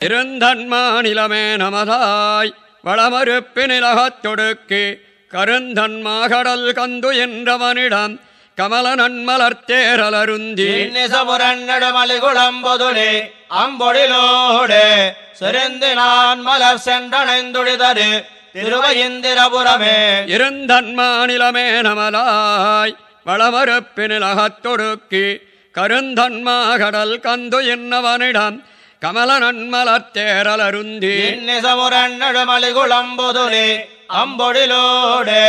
இருந்தன் மாநிலமே நமதாய் வளமறுப்பு நிலகத்தொடுக்கு கருந்தன் மாகடல் கந்து என்றவனிடம் கமல நன்மலர்த்தேரலருந்தி இன்னிசமுரன்னடுமலிகுளம்பொதுளி அம்பொழிலோடு சிறந்து நான் மலர் சென்றணைந்துழிதரு திருவயிந்திரபுரமே. இருந்தன் மாநிலமே நமதாய் வளமறுப்பு நிலகத்தொடுக்கு கருந்தன் மாகடல் கந்து என்னவனிடம் கமல நன்மலர்த்தேரலருந்தி இன்னிசமுரன்னடுமலிகுளம்பொதுளி அம்பொழிலோடு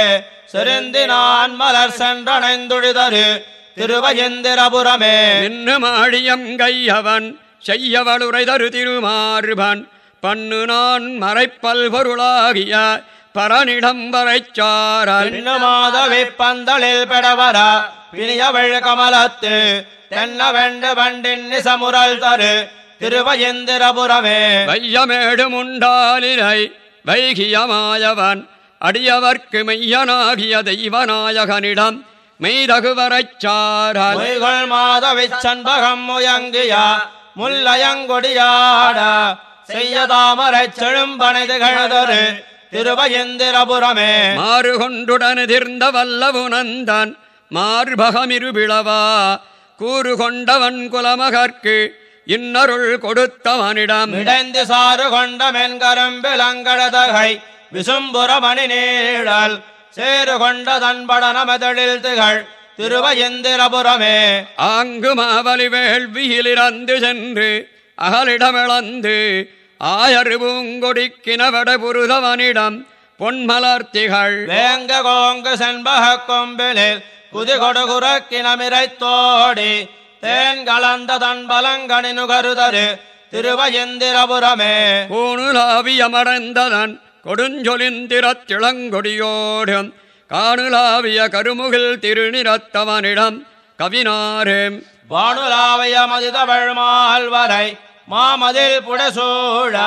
சிறந்து நான் மலர் சென்றணைந்துழிதரு திருவயிந்திரபுரமே. நின்று மாழியம் கையவன் செய்யவளுரைதரு திருமார்பன் பண்ணு நான் மறைப்பல் பொருளாகிய பரனிடம் வரைச்சாரல் மாதவி பந்தளில் பெடவர பிணியவள் கமலத்து தென்ன வெண்டு வண்டின் நிசமுரல் தரு திருவயந்திரபுரமே. வையமேடு முண்டாலிலை வைகியமாயவன் அடியவர்க்கு மெய்யனாகிய தெய்வநாயகனிடம் மெய்தகுவரைச்சாரல் பொய்கள் மாதவி சண்பகம் முயங்கிய முல்லயங்கொடியாட செய்ய தாமரை செழும்பனை திகழ்தரு திருவயந்திரபுரமே. மாறு கொண்டுடன் எதிர்ந்த வல்லவுனந்தன் மார்பகமிருபிளவா கூறு கொண்டவன் குலமகர்க்கு இன்னருள் கொடுத்தவனிடம். மிடைந்து சாறு கொண்ட மென்கரும்பிலங்கடதகை விசும்புரமணி நீழல் சேறு கொண்ட தன்பட நமதழில் திகழ் திருவயந்திரபுரமே. ஆங்கு மாவலி வேள்வியிலிறந்து சென்று அகலிடமிழந்து ஆயர் பூங்கொடிக்கினவட புருதவனிடம் பொன்மலர் திகழ். வேங்க கோங்கு செண்பக கொம்பிலில் குதி கொடுகுறக்கினமிரைத்தோடி தேன் கலந்த தன் பலங்கனி நுகருதரு திருவயந்திரபுரமே பூணுலாவியமடைந்ததன் கொடுஞ்சொலிந்திரத்திளங்கொடியோடும் காணுலாவிய கருமுகில் திருநிறத்தவனிடம் கவினாரேம் வானுலாவைய மதிதவள் மால்வரை மாமதில் புடசூழ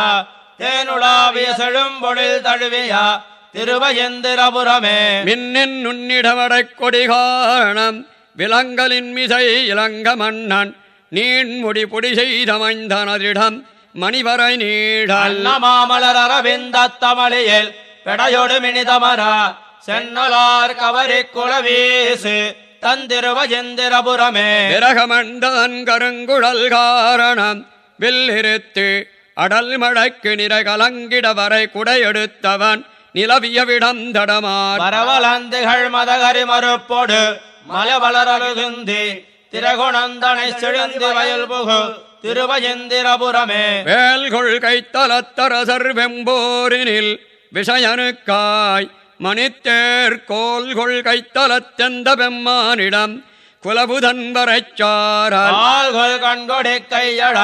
தேனுலாவிய செழும்பொழில் தழுவிய திருவயந்திரபுரமே. மின்னின் நுண்ணிடமடைக் கொடிகாரணம் விலங்கலின் மிசை இலங்க மன்னன் நீண்முடி பொடி செய்தமைந்தனதிடம் மணிவரை நீடல். அன்னமாமலர் அரவிந்த தமிழில் பெடையொடு மினிதமர சென்னலார் கவரி குளவீசு தந்திருவஜந்திரபுரமே விரகமண்டதன் கருங்குழல் காரணம் வில்லிருத்து அடல் மழைக்கு நிற கலங்கிட வரை குடையெடுத்தவன் நிலவிய விடம் தடமார் வரவலந்திகள் மதகரி மறுப்பொடு மலவளரகுந்தி திரகுணந்தனை செழுந்தி வயல் புகு திருவஜந்திரபுரமே வேல்கொள் கைத்தலத்தரசர் வெம்போரினில் விஷயனுக்காய் மணித்தேர் கோல்கொள் கைத்தலத்தெந்த பெம்மானிடம் குலபுதன் வரைச்சாரல் கால்கள் கண்கொடி கையட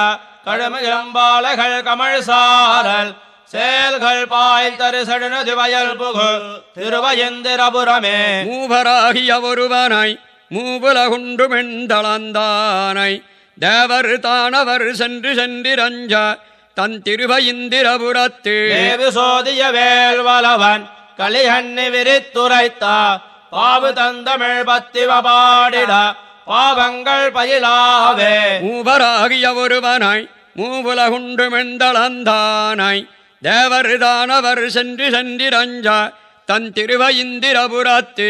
கடுமிளம்பாலைகள் கமழ் சாரல். செயல்கள் பாய் தரு செடுனது வயல் புகு திருவயந்திரபுரமே. மூவராகிய ஒருவனை மூவுலகுண்டு மெண்டளந்தானை. தேவர் தானவர் சென்று சென்றிரஞ்ச தன் திருவயிந்திரபுரத்து. சோதிய வேல்வலவன் களிஹண்ணி விரித்துரைத்தா பாவு தந்தமிழ் பத்திவ பாடிட பாவங்கள் பயிலாவே மூவராகிய ஒருவனை மூவுலகுண்டு மெண்டளந்தானை. தேவர் தானவர் சென்று சென்றிரஞ்ச தன் திருவயிந்திரபுரத்து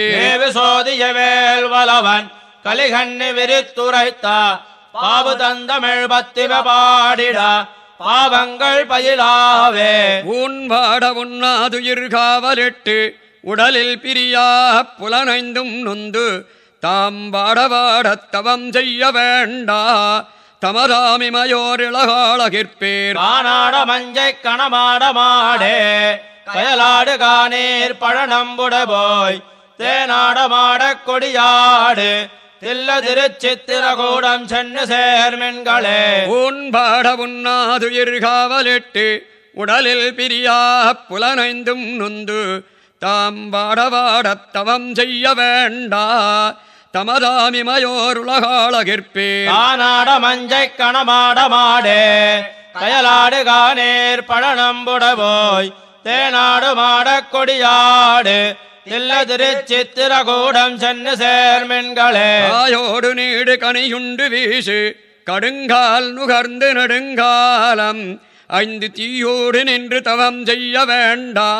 சோதிய வேல்வலவன் களிஹண்ணி விரித்துரைத்தா பாவு தந்தமிழ் பத்திவ பாடிட பாவங்கள் பயிலாவே. ஊன்பாட உண்ணாதுயிர் காவலிட்டு உடலில் பிரியா புலனைந்தும் நொந்து தாம் பாடவாடத் தவம் செய்ய வேண்டா. தமதாமிமையோர் இளகாளகிற்பேர் கானாட மஞ்சை கணமாட மாடே கயலாடு காணீர் பழனம்புட போய் தேனாட மாடக் கொடியாடு தில்ல திருச்சித்திரகூடம் சென்னு சேர்மென்களே ஊன்பாட உண்ணாதுயிர் காவலிட்டு உடலில் பிரியா புலனைந்தும் நொந்து தாம் பாடவாடத் தவம் செய்ய வேண்டா தமதாமிமையோர் உலகாளகிற்பேர் கானாட மஞ்சை கணமாட மாடே கயலாடு காணீர் பழனம்புட போய் தேனாடு மாடக் கொடியாடு தில்ல திருச்சித்திரகூடம் சென்னு சேர்மென்களே ஆயோடு நீடு கனியுண்டு வீசு கடுங்கால் நுகர்ந்து நெடுங்காலம் ஐந்து தீயோடு நின்று தவம் செய்ய வேண்டா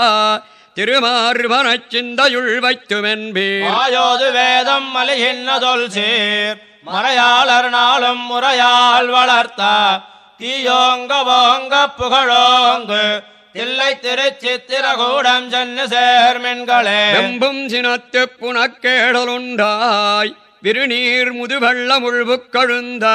திருமார்வனச் சிந்தையுள் வைத்துமென்பீர் மாயோது வேதம் மலிகின்னதொல் சீர். மறையாளர் நாளும் முறையால் வளர்த்த தீயோங்க ஓங்க புகழோங்கு தில்லை திருச்சித்திரகூடம் சென்னு சேர்மின்களே வெம்பும் சினத்து புனக்கேடலுண்டாய் விருநீர் முதுவெள்ள முழ்வுக் கழுந்த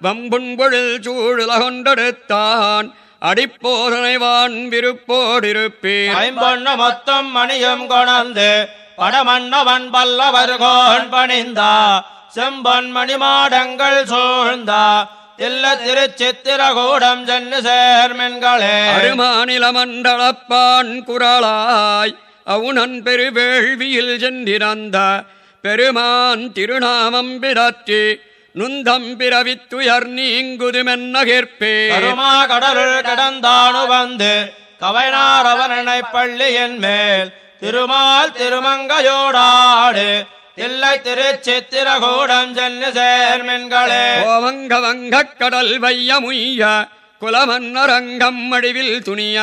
வம்புண்பொழில் சூழல கொண்டெடுத்தான் அடிப்போதனைவான் விருப்போடிருப்பீர் ஐம்பொண்ணு மொத்தம் மணியும் கொணர்ந்து படமன்னவன் பல்லவர்கோன் பணிந்தா செம்பொன் மணிமாடங்கள் சூழ்ந்தா தில்ல திருச்சித்திரகூடம் சென்னு சேர்மென்களே அருமாநில மண்டலப்பான் குரலாய் அவுணன் பெருவேள்வியில் சென்றிருந்த பெருமான் திருநாமம் பிறற்றி நுந்தம் பிறவித்துயர் நீங்குதுமென்னகேற்பே கருமா கடலுள் கடந்தானு வந்து கவைனார் அவனை பள்ளியின் மேல் திருமால் திருமங்கையோடாடு தில்லை திருச்சித்திரகூடம் சென்னு சேர்மென்களே. கோவங்க வங்கக் கடல் வையமுய்ய குலமன்னரங்கம் அடிவில் துணிய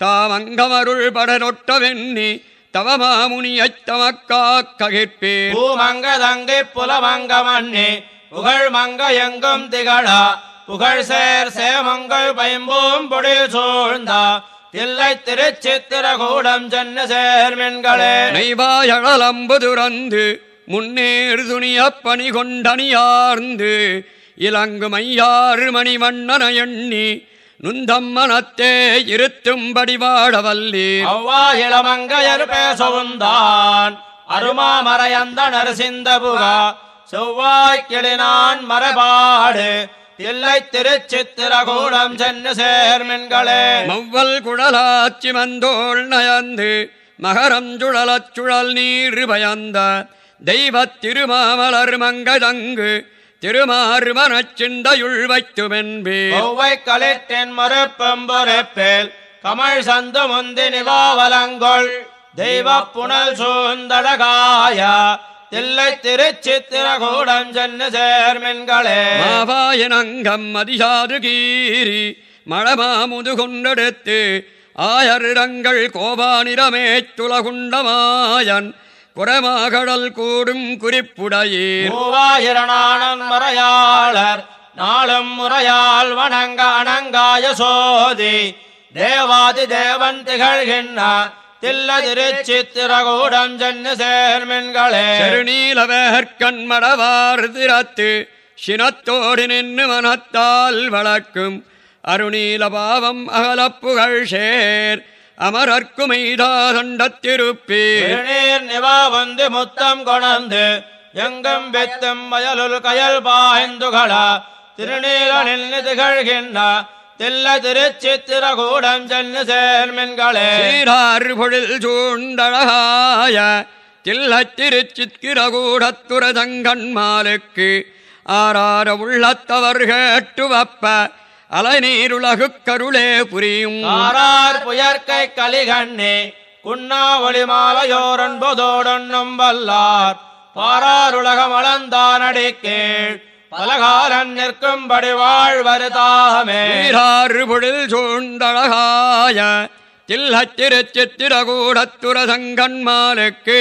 தாமங்கமருள் படரொட்டவெண்ணி தவமாமுனியச் தமக்காக்ககிற்பேர் பூமங்க தங்கை புலமங்க மண்ணி புகழ் மங்க எங்கும் திகழா புகழ் சேர் சேமங்கள் பைம்பூம் பொடில் சூழ்ந்தா தில்லை திருச்சித்திரகூடம் சென்னு சேர்மென்களே நெய்வாயழலம்பு துறந்து முன்னேறு துணியப் பணி கொண்டணியார்ந்து இலங்கு மையாறு மணிவண்ணன எண்ணி நுந்தம் மனத்தே இருத்தும்படி வாழவல்லீர் அவ்வா இளமங்கையர் பேசவுந்தான் அருமாமறையந்த நரசிந்த புகா செவ்வாய் கிளினான் மரபாடு. தில்லை திருச்சித்திரகூடம் சென்னு சேர்மென்களே மவ்வல் குழலாச்சி மந்தோள் நயந்து மகரம் சுழலச் சுழல் நீர் பயந்த தெய்வத் திருமாமலர் மங்கதங்கு திருமார்வனச் சிந்தையுள் வைத்துமென்பே. ஒவ்வை களிற்றின் மறுப்பெம்பொறுப்பில் கமல் சந்து முந்தி நிவாவலங்கொள் தெய்வ புனல் சூழ்ந்தடகாய தில்லை திருச்சித்திரகூடம் சென்னு சேர்மென்களே மாவாயனங்கம் மதிசாது கீரி மழமாமுது கொண்டெடுத்து ஆயரிடங்கள் கோபானிரமேச் துலகுண்டமாயன் குரமாகடல் கூடும் குறிப்புடையீர். மூவாயிரனானன் மறையாளர் நாளும் முறையால் வணங்க அணங்காய சோதி தேவாதி தேவன் திகழ்கின்ற தில்ல திருச்சித்திரகூடம் சென்னு சேர்மென்களே. செருநீலவேற்கண் மடவார் திறத்து சினத்தோடு நின்று மனத்தால் வளர்க்கும் அருணீல பாவம் அகலப்புகழ் சேர் திருநீர் நிவா வந்து முத்தம் கொணர்ந்து எங்கும் வெத்தும் வயலுள் கயல் பாய்ந்துகள திருநீலனில் திகழ்கின்ற தில்ல திருச்சித்திரகூடம் சென்னு சேர்மென்களே. சீரார் பொழில் சூழ்ந்தழகாய தில்லத் திருச்சித்திரகூடத்துரதங்கண்மாலுக்கு ஆறார உள்ளத்தவர் கேட்டுவப்ப அலைநீருலகு கருளே புரியும். ஆறார் புயற்கை கலிகண்ணே குன்னா ஒளி மாலையோரன்பதோடொன்னும் வல்லார். பாராருலகம் அளந்தானடி கீழ் பலகாலன் நிற்கும்படி வாழ்வருதாமே சீரார் பொழில் சூழ்ந்தழகாய தில்லத் திருச்சித்திரகூடத்துரதங்கண்மாலுக்கு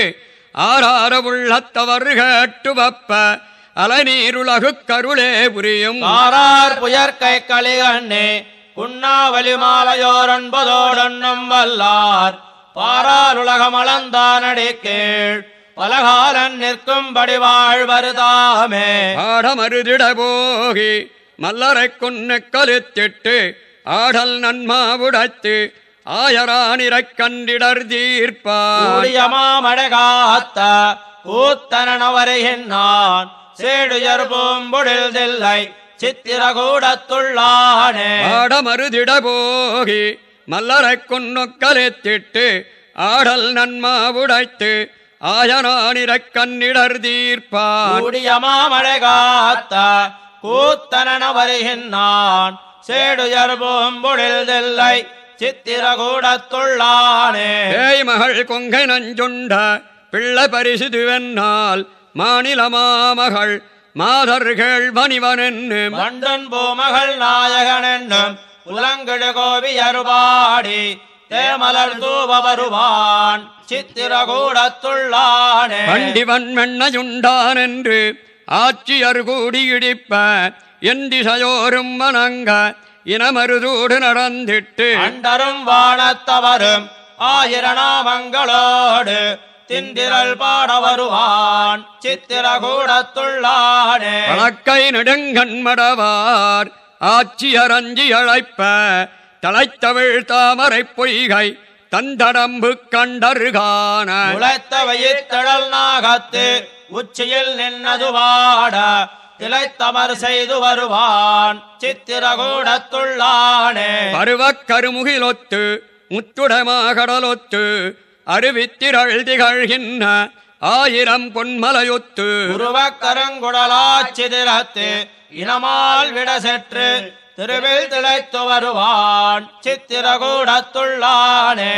ஆறார உள்ளத்தவர் கேட்டுவப்ப அலைநீருலகு கருளே புரியும். ஆறார் புயற்கை கலிகண்ணே குன்னாவலி மாலையோரன்பதோடொன்னும் வல்லார். பாராருலகம் அளந்தானடி கீழ் பலகாலன் நிற்கும்படி வாழ்வருதாமே ஆடமருதிட போகி மல்லரைக் கொன்னு கருத்திட்டு ஆடல் நன்மாவுடைத்து ஆயரானிரைக் கண்டிடர் கூத்தனன வருகின்றான் சேடுயர் பூம்பொழில் தில்லை சித்திரகூடத்துள்ளானே. ஆடமருதிட போகி மல்லரைக் கொன்னு கருத்திட்டு ஆடல் நன்மாவுடைத்து ஆயரானிரைக் கண்டிடர் தீர்ப்பான். கூடியமாமழகாத்த கூத்தனன வருகின்றான். சேடுயர் பூம்பொழில் தில்லை சித்திரகூடத்துள்ளானே ஏய் மகள் கொங்கை நஞ்சுண்ட பிள்ளை பரிசுதுவென்னால் மாநிலமாமகள் மாதர்கள் மணிவனென்னு மண்டன் பூமகள் நாயகன் என்னும் புலங்கிடு கோவியருபாடி தேமலர் தூவ வருவான் சித்திரகூடத்துள்ளானே. பண்டிவன் மென்னையுண்டான் என்று ஆட்சியர் கூடி இடிப்ப எந்திசையோரும் வணங்க இனமருதூடு நடந்திட்டு. அண்டரும் வானத்தவரும் ஆயிரணாமங்களோடு திந்திரல் பாட வருவான் சித்திரகூடத்துள்ளானே. வழக்கை நெடுங்கண்மடவார் ஆட்சியர் அஞ்சி அழைப்ப தலைத்தவிழ் தாமரை பொய்கை தந்தடம்பு கண்டருகான. உழைத்த வயிற்றழல் நாகத்து உச்சியில் நின்னது வாட திளைத்தமர் செய்து வருவான் சித்திரகூடத்துள்ளானே பருவக் கருமுகிலொத்து முத்துடமாகடலொத்து அருவித்திரள் திகழ்கின்ற ஆயிரம் பொன்மலையொத்து. உருவக் கருங்குடலாச்சிதிரத்து இனமால் விட செற்று திருவில் திளைத்து வருவான் சித்திரகூடத்துள்ளானே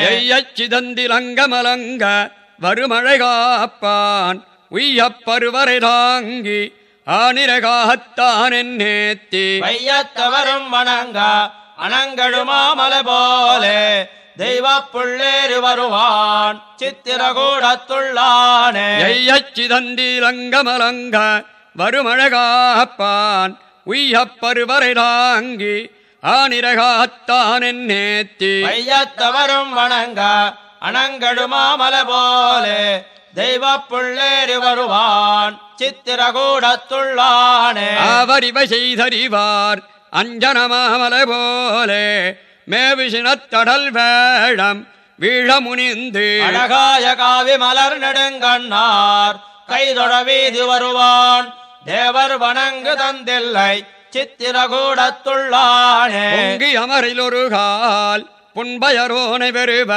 சிதந்திலங்கமலங்க வருமழை காப்பான் உய்யப் பருவரை தாங்கி ஆனிரகாத்தான் நேத்தி வையத்தவரும் வணங்க அனங்கழுமாமலை போலே தெய்வ புள்ளேறு வருவான். சித்திரகூடத்துள்ளானே. சிதந்திலங்கமலங்க வருமழை காப்பான் உய்யப் பருவரை தாங்கி ஆனிரகாத்தான் நேத்தி. வையத்தவரும் வணங்க அனங்கழுமாமலை போலே தெய்வ புள்ளேறு வருவான் சித்திரகூடத்துள்ளானே. ஆவரிவ செய்தறிவார் அஞ்சனமாமலை போலே மேவிசினத்தடல் வேழம் வீழமுனிந்து. அழகாய காவி மலர் நெடுங்கண்ணார் கைதொட வீதி வருவான் தேவர் வணங்கு தந்தில்லை சித்திரகூடத்துள்ளானே. அமரில் ஒரு கால் புண்பயரோனை பெறுவ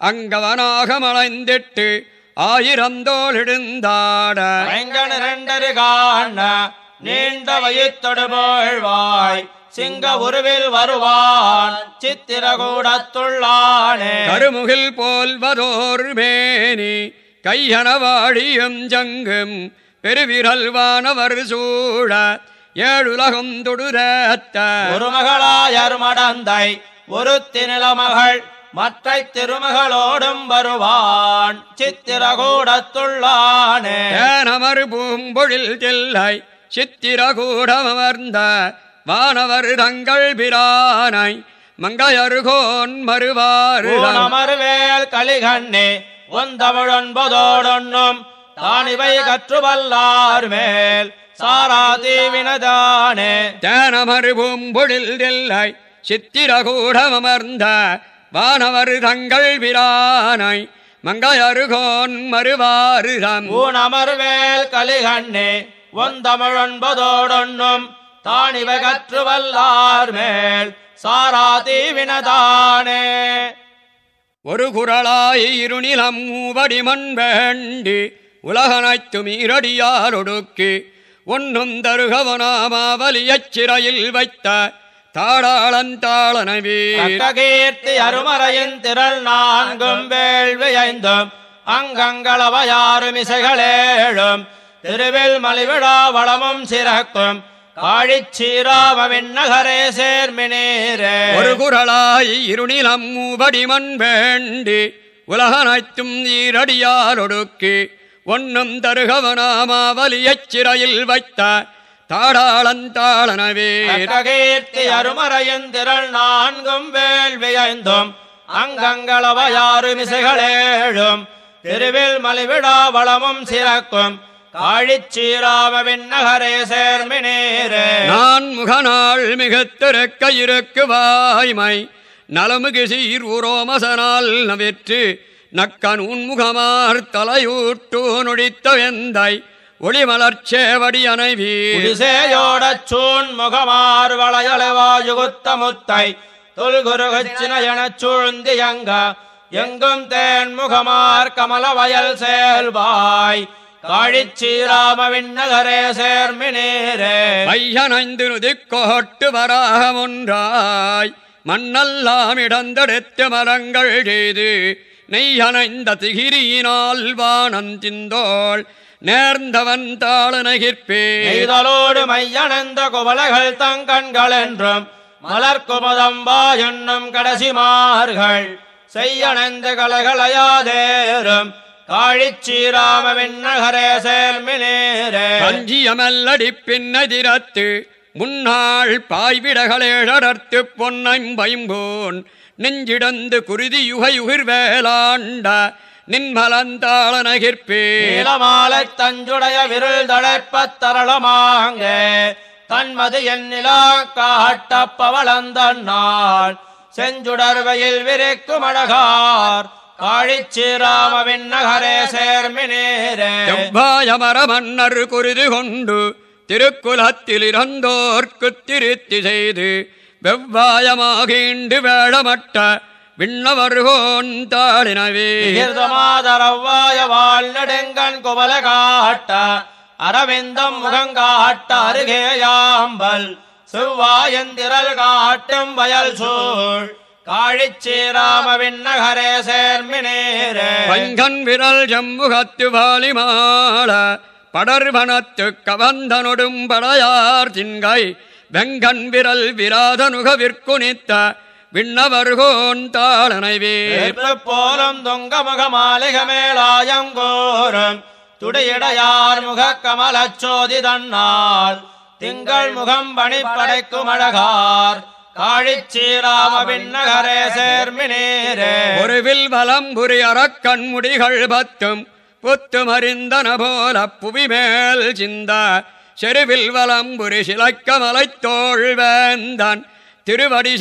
அங்கவனாக மலைந்திட்டு ஆயிரம் தோளிடுந்தாட ஐங்கன் இரண்டரு காண நீண்ட வயித்தொடு போழ்வாய் சிங்க உருவில் வருவான் சித்திரகூடத்துள்ளானே. கருமுகில் போல்வதோர் மேனி கையனவாழியும் ஜங்கும் பெருவிரல் வானவர் சூழ ஏழுலகம் தொடுரத்த ஒரு மகளாயர் மடந்தை ஒரு திநிலமகள் மற்றை திருமகளோடும் வருவான். சித்திரகூடத்துள்ளானே. ஏனமர் பூம்பொழில் தில்லை சித்திரகூடமர்ந்த வானவர் தங்கள் பிரானை மங்கையருகோன் மறுவாறு ஊனமர்வேல் கலிகண்ணே ஒந்தமிழொன்பதோடொன்னும் தானிவை கற்றுவல்லார் மேல். சாரா தீவினதானே. தேனமர் பூம்பொழில் தில்லை சித்திரகூடமர்ந்த வானவர் தங்கள் பிரானை. மங்கையருகோன் மறுவாறுதம் ஊனமர்வேல் கலிகண்ணே ஒந்தமிழொன்பதோடொன்னும் தானிவை கற்றுவல்லார் மேல். சாரா தீவினதானே. ஒரு குரலாய் இருநிலம் மூவடி மண் வேண்டி உலகனைத்து மீறடியாரொடுக்கி ஒன்னும் தருகவனாமாவலியச் சிறையில் வைத்த தாடாளன் தாளனவீர் கீர்த்தி அருமறையின் திரள் நான்கும் வேள்வி ஐந்தும் அங்கங்களவையாறும் இசைகளேழும் திருவில் மலிவிழா வளமும் சிறக்கும் காழிச்சீராவின் நகரே சேர்மினீரே. ஒரு குரலாய் இருநிலம் மூவடி மண் வேண்டி உலகனைத்தும் ஈரடியாரொடுக்கி ஒன்னும் தருகவனாமாவலியச் சிறையில் வைத்த தாடாளன் தாளனவீர் கீர்த்தி அருமறையின் திரள் நான்கும் வேள்வி ஐந்தும் அங்கங்களவையாறும் இசைகளேழும் திருவில் மலிவிழா வளமும் சிறக்கும் காழிச்சீராவின் நகரே சேர்மினீரே நான் முகநாள் மிகத்திருக்க இருக்கு வாய்மை நலமுகு சீர் உரோமசனால் நவிற்று நக்கனூன் முகமார் தலையூட்டு நொடித்த வெந்தை ஒளிமலர்ச்சேவடி அணைவீர் குடிசேயோடச் சூன் முகமார் வளையளவாயுகுத்த முத்தை தொல்குருகச்சின எனச் சூழ்ந்தியங்க எங்கும் தேன் முகமார் கமல வயல் செயல்வாய் காழிச்சீராமவின் நகரே சேர்மினீரே. மையனைந்து நுதிக்கோட்டு வராகமொன்றாய் மண்ணெல்லாம் இடந்தெடுத்து மரங்கள் செய்து நெய்யனைந்த திகிரியினால் வானந்திந்தோள் நேர்ந்தவன் தாளனகிற்பே எய்தலோடு மையணந்த குவளைகள் தங்கண்கள் என்றும் மலர்குமுதம்பா என்னும் கடைசிமார்கள் செய்யணைந்து கலகளையாதேரும் காழிச்சீராம விண்ணகரே சேர்மினேரே கஞ்சியமல்லடி பின்னதிரத்து முன்னாள் பாய்விடகளேழடர்த்து பொன்னைம்பைம்போன் நெஞ்சிடந்து குருதி யுகயுகிர் வேளாண்ட நின்மலந்தாளனகிற்பே. நீலமாலை தஞ்சுடைய விருள் தழைப்பத் தரளமாங்க தன்மது எண்ணிலா காட்ட பவளந்தன்னாள் செஞ்சுடர்வையில் விரிக்கும் அழகார் காழிச்சீராம விண்ணகரே சேர்மினேரே செவ்வாயமர மன்னர் குருது கொண்டு திருக்குலத்தில் இறந்தோர்க்குத் திருத்தி செய்து வெவ்வாயமாகீண்டு வேளமட்ட விண்ணவர்கோன் தாளினவே. மாதரவ்வாய வாழ் நெடுங்கண் குவல காட்ட அரவிந்தம் முகங்காட்ட அருகேயாம்பல் செவ்வாயந்திரல் காட்டும் வயல் சூழ் காழிச்சீராம விண்ணகரே சேர்மினேரே. பங்கன் விரல் ஜம்புகத்து வாலிமாள படர்வனத்து கவந்தனொடும் படையார் தின்கை வெங்கன் விரல் விராதனுக விற்குனித்த விண்ணவர்கோன் தாளனைவே போலும் தொங்க முக மாளிக மேலாயங்கோரும் துடியடையார் முக கமலச்சோதி தன்னால் திங்கள் முகம் பணி படைக்கும் அழகார் காழிச்சீராம விண்ணகரே சேர்மினேரே. ஒருவில் வலம்புரி அறக்கண் முடிகள் பத்தும் புத்து மறிந்தன போல புவிமேல் சிந்த செருவில் வலம்புரி சிலைக்கமலைத் தோள் வேந்தன் திருவடி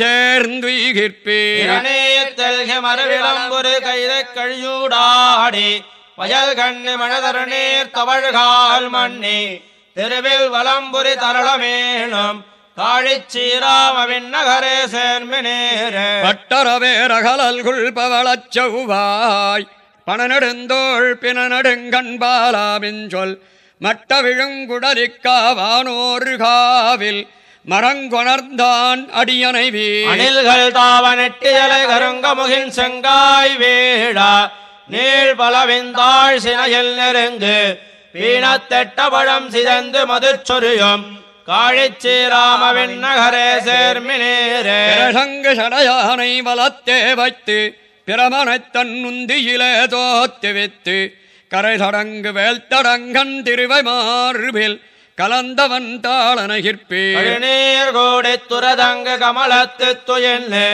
தெல்கி மறுவிளம்புரு கைதை கழியூடாடி. வயல் கண்ணி மனதரு நீர் தவழ்கால் மண்ணி. தெருவில் வலம்புரி தரளமேனும். காழிச்சீராம விண்ணகரே சேர்மினேரே பட்டரவேரகலல்குள் பவளச் செவ்வாய். பணநெடுந்தோள் பிணநெடுங்கண்பாலாமின் சொல். மட்ட விழுங்குடலிக்காவானோர் காவில் மரங்கொணர்ந்தான் அடியனை அணில்கள் தாவ நெட்டியலை கருங்கமுகின் செங்காய் வேடா நீள் பலவிந்தாள் சினையில் நெருங்கு. பீனத்தெட்ட பழம் சிதந்து மதுச்சொரியும். காழிச்சீராம விண்ணகரே சேர்மினேரே பிரசங்கு சடையானை வலத்தே வைத்து பிரமனைத் தன்னுந்தியிலே தோத்து வித்து கரை தடங்கு வேல் தடங்கன் திருவை மார்பில் கலந்தவன் தாளனகிற்பே கழுநீர் கோடி துரதங்கு கமலத்து துயின்னு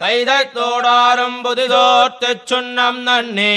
கைதை தோடாரும் புதிதோர்த்து சுண்ணம் நன்னி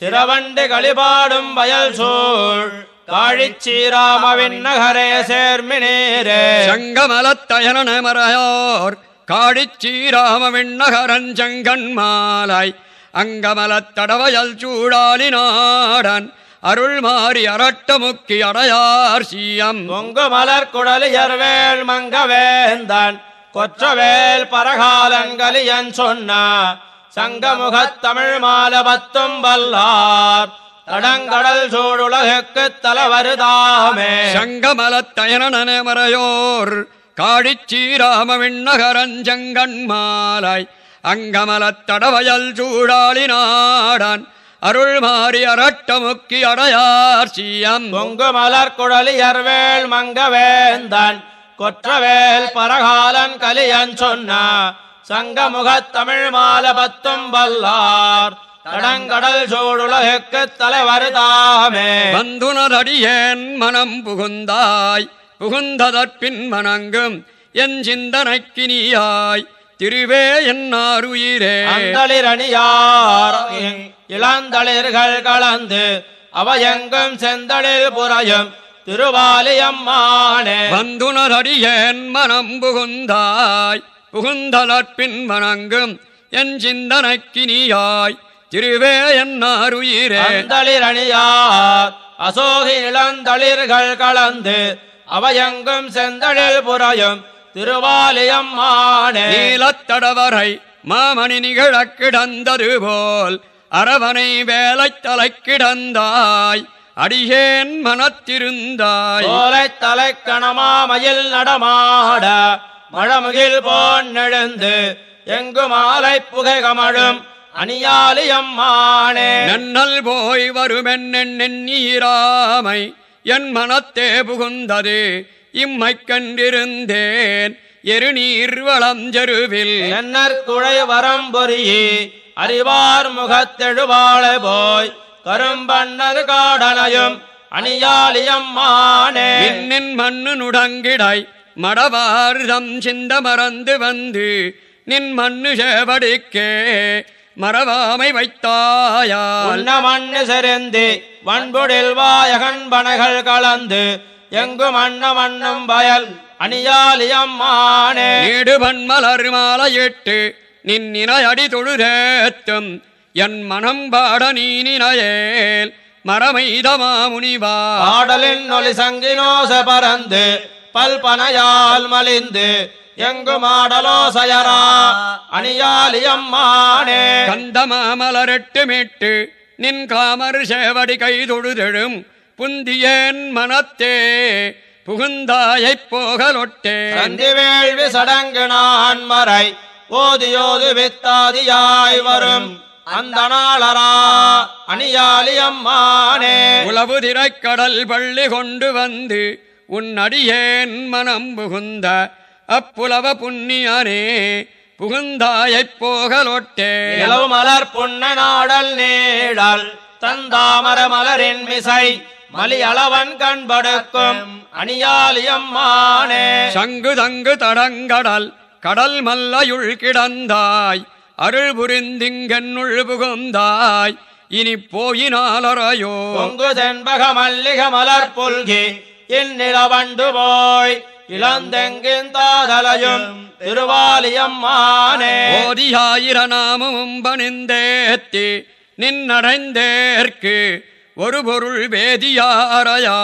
சிரவண்டு களிபாடும் வயல் சூழ் காழிச்சீராம விண்ணகரே சேர்மினேரே. சங்கமலத்தயன மறையோர் காடிச்சீராம விண்ணகரஞ்சங்கன் மாலாய் அங்கமலத்தடவயல் சூடாலி நாடன் அருள் மாறி அரட்டமுக்கி அடையார் சீயம். பொங்கு மலர் குடலியர்வேல் மங்கவேந்தன். கொற்றவேல் பரகாலன் கலியன் சொன்னா சங்கமுகத் தமிழ் மால பத்தும் வல்லார். தடங்கடல் சூடுலகுக்கு தலைவருதாமே. சங்கமலத்தயன மறையோர் காடிச்சீராம விண்ணகரஞ்சங்கன் மாலாய் அங்கமலத்தடவயல் சூடாலி நாடன் அருள் மாறி அரட்டமுக்கி அடையார் சீயம். பொங்கு மலர் குடலியர்வேல் மங்கவேந்தன் கொற்றவேல் பரகாலன் கலியன் சொன்னா சங்கமுகத் தமிழ் மால பத்தும் வல்லார் தடங்கடல் சூடுலகுக்கு தலைவருதாமே வந்துணரடியேன் மனம் புகுந்தாய் புகுந்ததற்பின் மணங்கும் என் சிந்தனைக்கினியாய் திருவே என்னாருயிரே அந்தளிரணியார் இளந்தளிர்கள் கலந்து அவையெங்கும் செந்தளிர் புறையும் திருவாலியம்மானே. வந்துணரடியேன் மனம் புகுந்தாய் புகுந்ததற்பின் மணங்கும் என் சிந்தனைக்கினியாய் திருவே என்னாருயிரே அந்தளிரணியார் அசோகி இளந்தளிர்கள் கலந்து அவையெங்கும் செந்தளிர் புறையும் திருவாலியம்மானே. நீலத்தடவரை மாமணி நிகழக் கிடந்தது போல் அரவணை வேலைத் தலை கிடந்தாய் அடியேன் மனத்திருந்தாய். சோலை தலைக்கணமாமயில் நடமாட மழமுகில் போன் நெழுந்து எங்கு மாலை புகை கமழும் அணியாலியம்மானே நன்னல் போய் வருமென்னெண்ணீராமை என் மனத்தே புகுந்தது. இம்மை கண்டிருந்தேன். எருநீர் வளம் ஜெருவில். என்னற் குழை வரம்பொறியே அறிவார் முகத்தெழுவாளை போய் கரும்பண்ணர் காடனையும் அணியாலியம்மானே மின்னின் மண்ணு நுடங்கிடாய் மடவார்தம் சிந்த மறந்து வந்து நின் மண்ணு சேவடிக்கே மறவாமை வைத்தாயால். உன்ன மண்ணு செறிந்து வன்புடில் வாயகன்பனைகள் கலந்து எங்கு மண்ண மண்ணும் பயல் அணியாலியம்மானே நீடு பன்மலர் மாலையிட்டு நின் நினையடி தொழுதேத்தும் என் மனம் பாட நீ நினையேல் மரமைதமா முனிவா ஆடலின் ஒலி சங்கினோச பறந்து பல்பனையால் மலிந்து எங்கு மாடலோசயரா அணியாலியம்மானே கந்தமா மலரெட்டு மீட்டு நின் காமர் சேவடி கை தொழுதெழும் புந்தியேன் மனத்தே புகுந்தாயைப் போகலொட்டே. சந்தி வேள்வி சடங்கு நான் மறை ஓதியோது வித்தாதியாய் வரும். அந்த நாளரா அணியாலியம்மானே உளவு திரைக்கடல் பள்ளி கொண்டு வந்து உன் அடியேன் மனம் புகுந்த அப்புலவ புண்ணியனே புகுந்தாயைப் போகலொட்டே. இளவு மலர் புன்ன நாடல் நீடல் தந்தாமர மலரின் மிசை மலி அளவன் கண்படுக்கும். அணியாலியம்மானே சங்கு தங்கு தடங்கடல் கடல் மல்லையுள் கிடந்தாய். அருள் புரிந்திங்கென்னுள் புகுந்தாய். இனி போயினாலறையோ பொங்கு தென்பக மல்லிக மலர் புல்கி. இந்நிலவண்டு போய் இளந்தெங்கின் தாதலையும் திருவாலியம்மானே ஓதியாயிர நாமமும் பணிந்தேத்தி. நின்னடைந்தேற்கு ஒரு பொருள் வேதியாரையா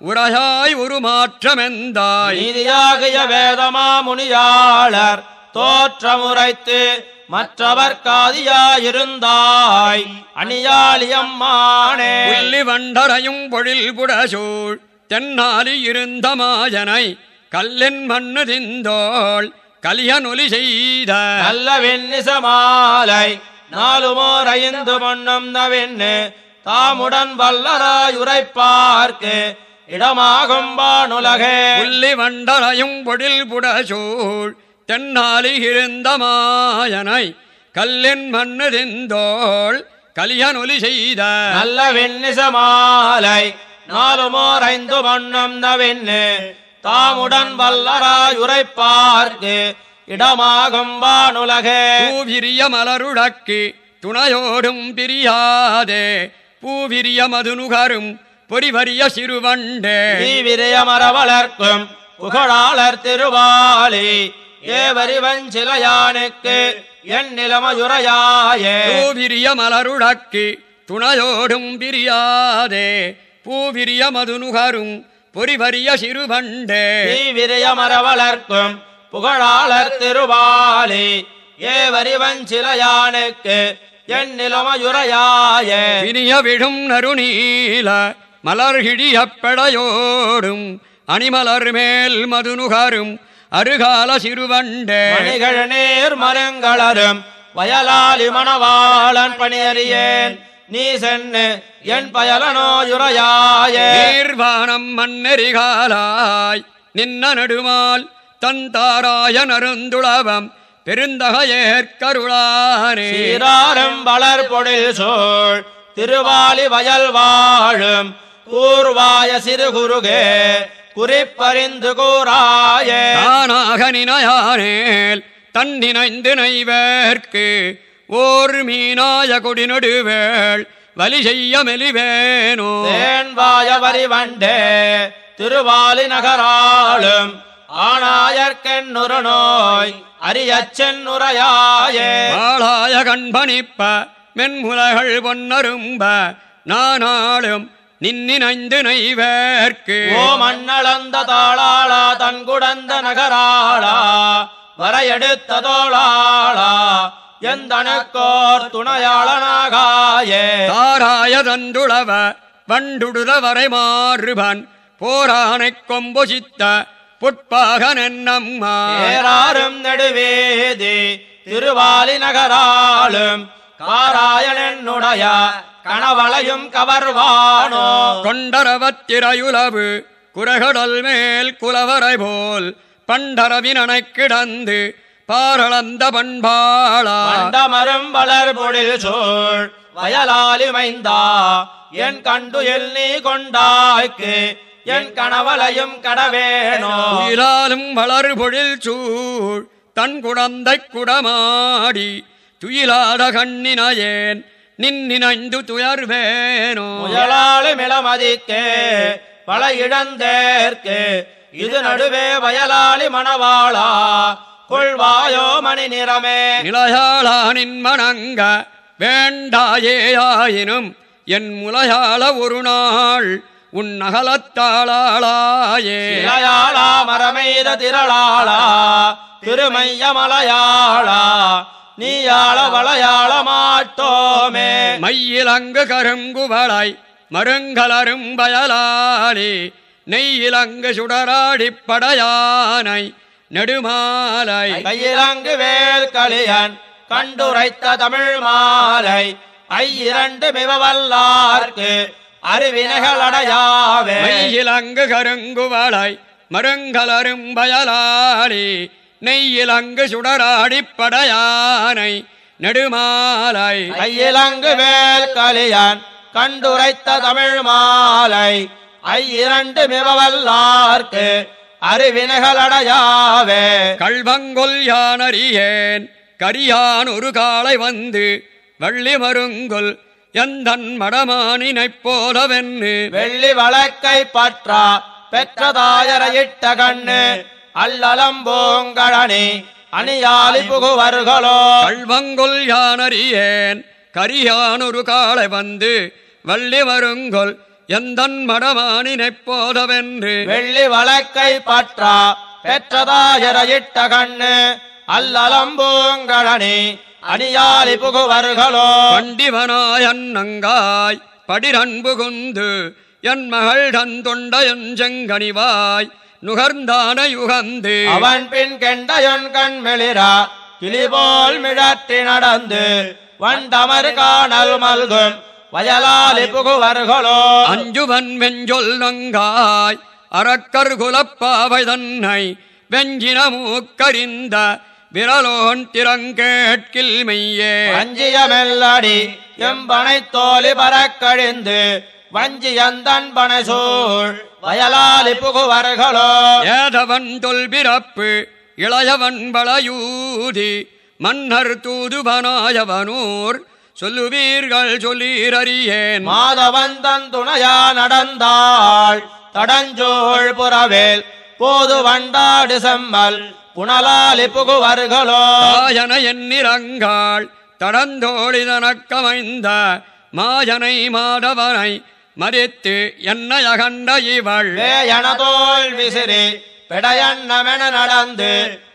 உரையாய் ஒரு மாற்றமெந்தாய் நீதியாகிய வேதமாமுனியாளர் தோற்றமுரைத்து மற்றவர் காதியாயிருந்தாய். அணியாலியம்மானே புள்ளி வண்டரையும் பொழில் புடசூழ் தென்னாலி இருந்த மாஜனை கல்லென் மண்ணு திந்தோள் கலியனொலி செய்த. நல்ல வெண்ணிசமாலை நாலுமோர் ஐந்து பொன்னும் நவெண்ணு தாமுடன் வல்லராயுரைப்பார்க்கு. இடமாகும் வானுலகே. புள்ளி வண்டரையும் பொழில் புடசூழ் தென்னாலி இருந்த மாயனை கல்லென் மண்ணு திந்தோள் கலியனொலி செய்த. நல்ல வெண்ணிசமாலை நாலுமோர் ஐந்து பொன்னும் நவெண்ணு தாமுடன் வல்லராயுரைப்பார்க்கு. இடமாகும் வானுலகே. பூவிரிய மலருடக்கு துணையோடும் பிரியாதே. பூவிரிய மதுநுகரும் பொறிவரிய சிறுவண்டே. தீவிரிய மரவளர்க்கும் புகழாளர் திருவாலி ஏவரிவன் சிலையானுக்கு என் நிலமயுரையாயே பூவிரிய மலருடக்கு துணையோடும் பிரியாதே. பூவிரிய மதுநுகரும் பொறிவரிய சிறுவண்டே. தீவிரிய மரவளர்க்கும் புகழாளர் திருவாலி ஏவரிவன் நிலமயுரையாயே பிரிய விடும் நறுநீல மலர்கிழியப்படையோடும் அணிமலர் மேல் மதுநுகரும் அருகால சிறுவண்டே. மணிகள் நீர் மருங்களரும் வயலாலி மணவாளன் பணியறியேன். நீ சென்னு என் பயலனோயுரையாயே நீர்வானம் மண்ணெறிகாலாய் நின்ன நடுமால் தந்தாராய நருந்துளவம் பெருந்தகையேற்கருளானே சீராரும் வளர் பொழில் சோழ் திருவாலி வயல் வாழும் கூர்வாய சிறு குருகே குறிப்பறிந்து கூறாயே. தானாக நினையானேல் தன்னினைந்து நைவேற்கு ஓர் மீனாய கொடி நடுவேள் வலி செய்ய மெலிவேனோ. தேன்வாய வரி வண்டே திருவாலி நகராளும் ஆனாயற்கென்னுரு நோய் அரியச்சென்னுரையாயே ஆளாய கண்பணிப்ப மென்முலகள் பொன்னரும்ப நானாளும் நின்னினைந்து நைவேற்கு ஓ மண்ணளந்த தாளாளா தன்குடந்த நகராளா வரையெடுத்த தோளாளா எந்தனுக்கோர் துணையாளனாகாயே. தாராய தந்துளவ வண்டுடுத வரை மாறுபன் போரானைக் கொம்பொசித்த புட்பாகனென்னம்மா ஏறாரும் நெடுவேதி திருவாலி நகராளும் காராயணனுடைய கணவளையும் கவர்வானோ. கொண்டரவத்திரையுலவு குரகடல் மேல் குலவரை போல் பண்டரவினனை கிடந்து பாரளந்த பண்பாளா. மண்டமரும் வளர் பொழில் சோழ் வயலாலி மைந்தா என் கண்டு எல் நீ கொண்டாய்க்கு என் கணவலையும் கடவேணோ துயிலாலும் வளர் பொழில் சூழ் தன் குடந்தை குடமாடி துயிலாத கண்ணினையேன் நின்னினைந்து துயர்வேனோ? முயலாளி மிளமதிக்கே பல இழந்தேற்கு இது நடுவே வயலாளி மணவாளா கொள்வாயோ மணி நிறமே? நிலையாளானின் மணங்க வேண்டாயேயாயினும் என் முலையாள ஒரு நாள் உன் நகலத்தாளாயே இளையாளா மரமெய்த திரளாளா திருமைய மலையாளா நீயாள வளையாள மாட்டோமே. மையிலங்கு கருங்குவளாய் மருங்கலரும் பயலாளி நெய்யிலங்கு சுடராடிப் படையானை நெடுமாலை. கையிலங்கு வேல் களியன் கண்டுரைத்த தமிழ் மாலை ஐயிரண்டு மிக அடையாவே மையிலங்கு கருங்குவளாய் மருங்கலரும் பயலாளி நெய்யிலங்கு சுடராடிப் படையானை நெடுமாலை. கையிலங்கு வேல் களியன் கண்டுரைத்த தமிழ் மாலை. ஐயிரண்டு மிக வல்லார்க்கு அறிவினைகள் அடையாவே கள்வங்கொல் யானறியேன். கரியான் ஒரு காலை வந்து வள்ளி மருங்கொல் எந்தன் மடமானினைப் போலவென்னு வெள்ளி வழக்கை பற்றா பெற்றதாயரையிட்ட கண்ணு அல்லலம்போங்கழனி அணியாலி புகுவர்களோ கள்வங்கொல் யானறியேன் கரியான் ஒரு காலை வந்து வள்ளி மருங்கொல் எந்தன் மடமானினைப் போலவென்று. வெள்ளி வழக்கை பற்றா பெற்றதாயரையிட்ட கண்ணு அல்லலம்போங்கழனி அணியாலி புகுவர்களோ. பண்டிவனாயன்னங்காய் படிரன்பு கொந்து என் மகள் தந்தொண்ட எஞ்செங்கனிவாய் நுகர்ந்தான யுகந்து. அவன் பின் கெண்டையொன் கண் மெளிரா கிளிபோல் மிழற்றி நடந்து வண்டமர் காணல் மல்கும் வயலாலி புகுவர்களோ. அஞ்சுவன் வெஞ்சொல் நங்காய் அறக்கர் குலப்பாவை தன்னை வெஞ்சின மூக்கறிந்த விரலோன் திறங்கேட்கில் மெய்யே வஞ்சிய மெல்லடி எம்பனை தோலி பறக்கழிந்து வஞ்சியந்தன் பனை சூழ் வயலாலி புகுவர்களோ. ஏதவன் தொல்பிறப்பு இளையவன் பளையூதி மன்னர் தூதுவனாயவனூர் சொல்லுவீர்கள் சொல்லீரறியேன் மாதவந்தன் துணையா நடந்தாள் தடஞ்சோள் புறவேல் போது வண்டாடு செம்மல் புனலாலி புகுவர்களோ? தாயன எண்ணிறங்காள் தடந்தோழிதனக்கமைந்த மாயனை மாதவனை மறித்து என்னை அகண்ட இவள் வேயனதோல் விசிறி பெடையண்ணமென நடந்து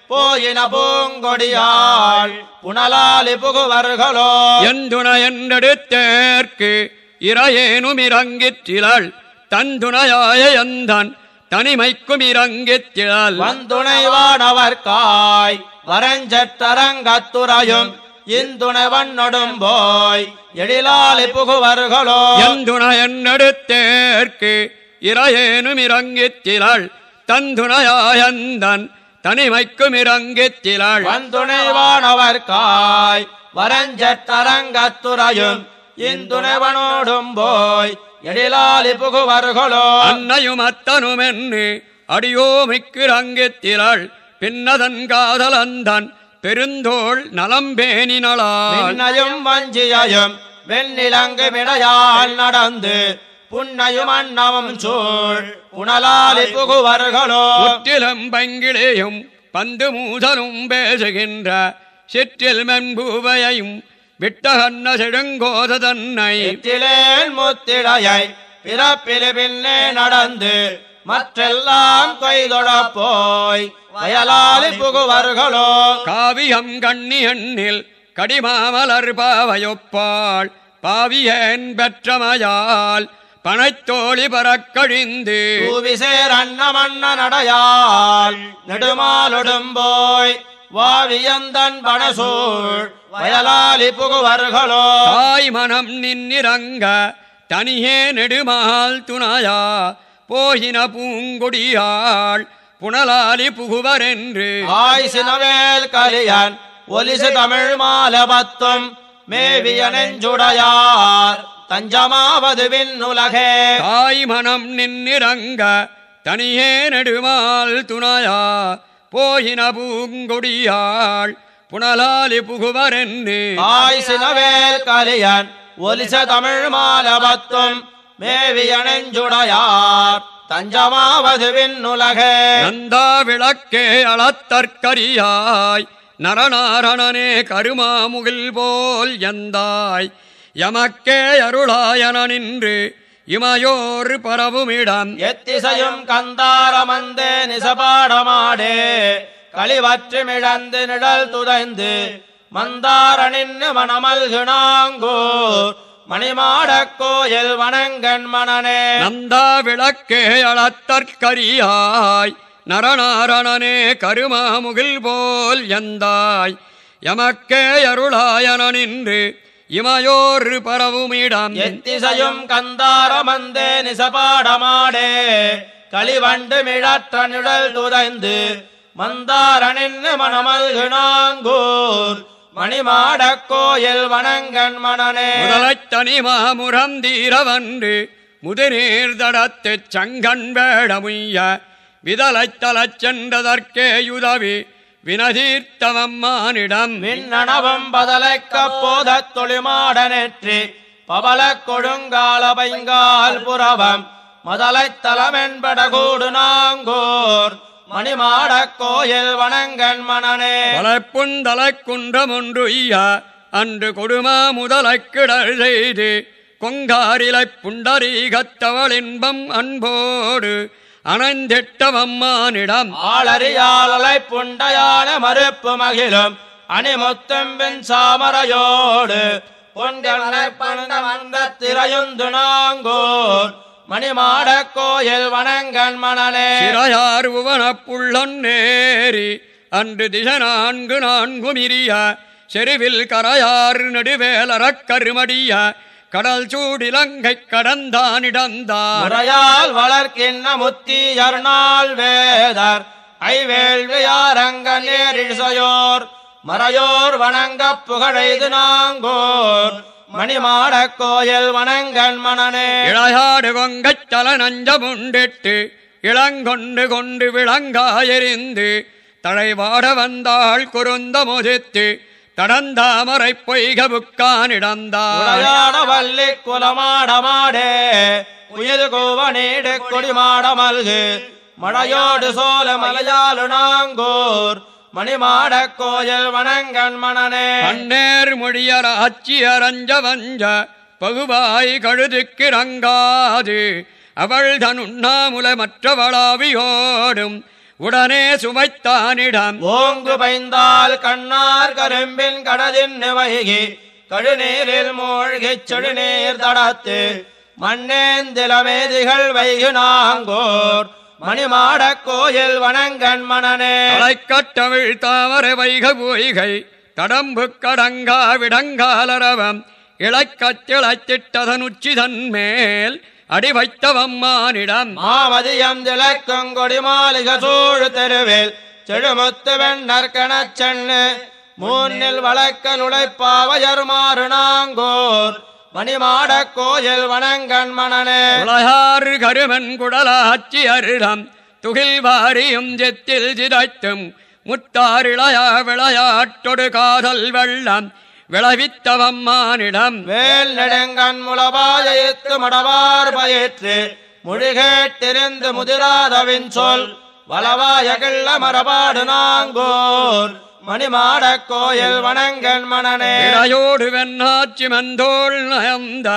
போயின பூங்கொடியாள். புனலாலி புகுவர்களோ? எந்துண என்றெடுத்தேற்கு இறையேனும் இறங்கிற்றிலள் தந்துணையாய எந்தன் தனிமைக்கும் இறங்கித்திழல் வந்துணைவானவர்காய் வரஞ்சற்றரங்கத்துறையும் இந்துணைவன்னொடும் போய் எழிலாலி புகுவர்களோ. எந்துண என்னெடுத்தேற்கு இறையேனும் இறங்கித்திலள் தந்துணையாயந்தன் தனிமைக்கும் இறங்கித்திலள் வந்துணைவானவர்காய் வரஞ்சற்றரங்கத்துறையும் இந்துணைவனோடும் போய் எழிலாலி புகுவர்களோ அன்னையும் அத்தனுமென்னு அடியோமிக்கிறங்கித்திலள் பின்னதன் காதலந்தன் பெருந்தோள் நலம்பேனினளாள். பின்னையும் வஞ்சியையும் வெண்ணிலங்கு மிடையால் நடந்து புன்னையும் அன்னமும் சூழ் புனலாலி புகுவர்களோ முற்றிலும் பங்கிலேயும் பந்து மூதலும் பேசுகின்ற சிற்றில் மென்பூவையும் விட்டகன்ன செடுங்கோத தன்னை. எத்திலேன் முத்திடையை பிறப்பில் பின்னே நடந்து மற்றெல்லாம் கைதொழப் போய் வயலாலி புகுவர்களோ. காவியம் கண்ணி எண்ணில் கடிமாமலர் பாவையொப்பாள் பாவியேன் பெற்றமையால் பனைத்தோழி பறக்கழிந்து. பூவிசேர் அன்னமன்ன நடையால் நெடுமாலொடும் போய் வாவியந்தன் பணசூழ் வயலாலி புகுவர்களோ. தாய் மனம் நின்னிறங்க தனியே நெடுமால் துணையா போயின பூங்கொடியாள் புனலாலி புகுவரென்று. ஆய் சினவேல் கலியன் ஒலிசு தமிழ் மாலபத்தும் மேவிய நெஞ்சுடையார் தஞ்சமாவது விண்ணுலகே. தாய் மனம் நின்னிறங்க தனியே நெடுமால் துணையா போயின பூங்கொடியாள் புனலாலி புகுவரென்னு ஆய் சினவேல் கலியன் ஒலிச தமிழ் மாலபத்தும் மேவிய நெஞ்சுடையார் தஞ்சமாவது விண்ணுலகே நந்தா விளக்கே அளத்தற்கரியாய். நரநாரணனே கருமாமுகில் போல் எந்தாய். எமக்கே அருளாயன நின்று இமையோர் பரவுமிடம். எத்திசையும் கந்தாரமந்தே நிசபாடமாடே. களிவற்றுமிழந்து நிழல் துதைந்து மந்தாரனின் மணமல்குணாங்கூர் மணிமாடக் கோயில் வணங்கன் மணனே. நந்தா விளக்கே அளத்தற்கரியாய் நரநாரணனே கருமாமுகில் போல் எந்தாய். எமக்கே அருளாயன நின்று இமையோர் பரவுமிடம். எத்திசையும் கந்தாரமந்தே நிசபாடமாடே. களிவண்டு மிழற்ற நிழல் துதைந்து மந்தாரனின் மணமல்குணாங்கூர் மணிமாடக் கோயில் வணங்கன் மணனே. முதலைத் தனிமா முரந்தீரவன்று முதுநீர் தடத்துச் சங்கன் வேடமுய்ய விதலைத் தலச் சென்றதற்கே யுதவி வினதீர்த்தவம்மானிடம் விண்ணணவம் பதலைக்க போதத் தொழிமாட நெற்றி பவல கொடுங்கால பைங்கால் புறவம் மதலைத் தலமென்பட கூடு நாங்கூர். மணிமாடக் கோயில் வணங்கன் மணனே பலப்புந்தலைக் குன்றமொன்றுய்ய அன்று கொடுமா முதலைக் கிடல் செய்து கொங்காரிலைப் புண்டரீகத்தவளின்பம் அன்போடு அணைந்திட்டவம்மானிடம். ஆளறியாளலை புண்டையான மறுப்பு மகிழும் அணிமுத்தம்பின் சாமரையோடு பொன்களை திரையுந்து நாங்கூர் மணிமாடக் கோயில் வணங்கன் மணனே. சிறையார் உவனப்புள்ளொன்னேரி அன்று திசை நான்கு நான்கு மிரிய செருவில் கரையார் நடுவேலறக் கருமடிய கடல் சூடிலங்கை கடந்தானிடந்தான் முறையால் வளர்க்கின்ற முத்தியர் நாள் வேதர் ஐவேள்வியாரங்க நேரிசையோர் மறையோர் வணங்கப் புகழைது நாங்கோர். மணிமாடக் கோயில் வணங்கன் மணனே இளையாடு கொங்கச் தல நஞ்சமுண்டிட்டு இளங்கொண்டு கொண்டு விளங்காயெறிந்து தழைவாட வந்தாள் குறுந்த முதித்து தடந்தாமரை பொய்க புக்கானிடந்தான் உடையாட வள்ளி குலமாடமாடே உயிர் கோவனீடு கொடிமாட மல்கு மழையோடு சோல மலையாளு நாங்கோர் மணிமாடக் கோயில் வணங்கன் மணனே. கண்ணேர் மொழியர் அச்சியரஞ்ச வஞ்ச பகுவாய் கழுதுக்கிறங்காது அவள் தன் உண்ணாமுல மற்றவளாவியோடும் உடனே சுமைத்தானிடம் ஓங்கு பைந்தால் கண்ணார் கரும்பின் கடலின் நிவைகி கழுநீரில் மூழ்கிச் செழுநீர் தடத்து மண்ணேந்திலமேதிகள் வைகு நாங்கோர் மணிமாடக் கோயில் வணங்கன் மணனே தலைக்கட்டவிழ் தாமரை வைக பொய்கை தடம்பு கடங்கா விடங்காலரவம் இளைக்கத்திளைத்திட்டதன் உச்சிதன் மேல் அடி வைத்தவம்மானிடம் மாமதியம் திளைக்குங்கொடி மாளிக சூழ் தெருவில் செழுமுத்து வெண்ணற்கணச் சென்னு மூன்னில் வழக்க நுழைப்பாவையர் மாறு மணிமாடக் கோயில் வணங்கன் மணனே. உலகாறு கருமன் குடலாச்சி அருடம் துகில் வாரியும் ஜெத்தில் சிதைத்தும் முத்தாரிளையா விளையாட்டொடு காதல் வெள்ளம் விளைவித்தவம்மானிடம் வேல் நெடுங்கண் முளபாயத்து மடவார் பயிற்று மொழிகேட்டிருந்து முதிராதவின் சொல் வளவாய கிள்ள மரபாடு நாங்கோர். மணிமாடக் கோயில் வணங்கன் மணனே. இடையோடு வெண்ணாச்சி மந்தோள் நயந்த